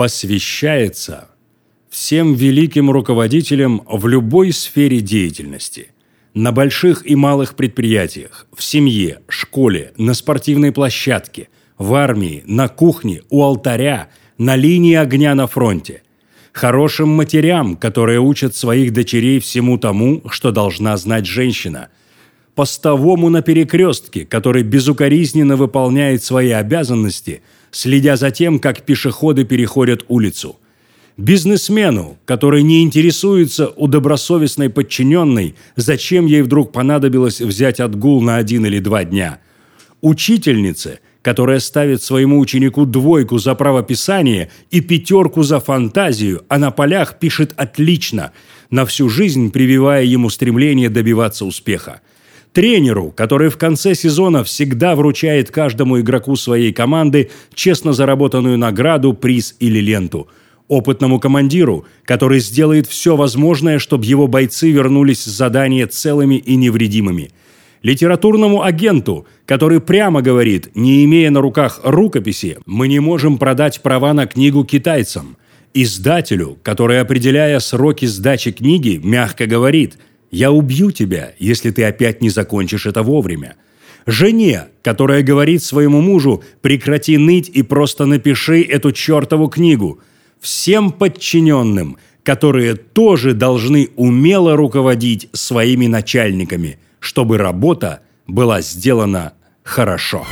посвящается всем великим руководителям в любой сфере деятельности – на больших и малых предприятиях, в семье, школе, на спортивной площадке, в армии, на кухне, у алтаря, на линии огня на фронте. Хорошим матерям, которые учат своих дочерей всему тому, что должна знать женщина. Постовому на перекрестке, который безукоризненно выполняет свои обязанности, следя за тем, как пешеходы переходят улицу – Бизнесмену, который не интересуется у добросовестной подчиненной, зачем ей вдруг понадобилось взять отгул на один или два дня. Учительнице, которая ставит своему ученику двойку за правописание и пятерку за фантазию, а на полях пишет «отлично», на всю жизнь прививая ему стремление добиваться успеха. Тренеру, который в конце сезона всегда вручает каждому игроку своей команды честно заработанную награду, приз или ленту – опытному командиру, который сделает все возможное, чтобы его бойцы вернулись с задания целыми и невредимыми. Литературному агенту, который прямо говорит, не имея на руках рукописи, мы не можем продать права на книгу китайцам. Издателю, который, определяя сроки сдачи книги, мягко говорит «Я убью тебя, если ты опять не закончишь это вовремя». Жене, которая говорит своему мужу «Прекрати ныть и просто напиши эту чертову книгу», всем подчиненным, которые тоже должны умело руководить своими начальниками, чтобы работа была сделана хорошо.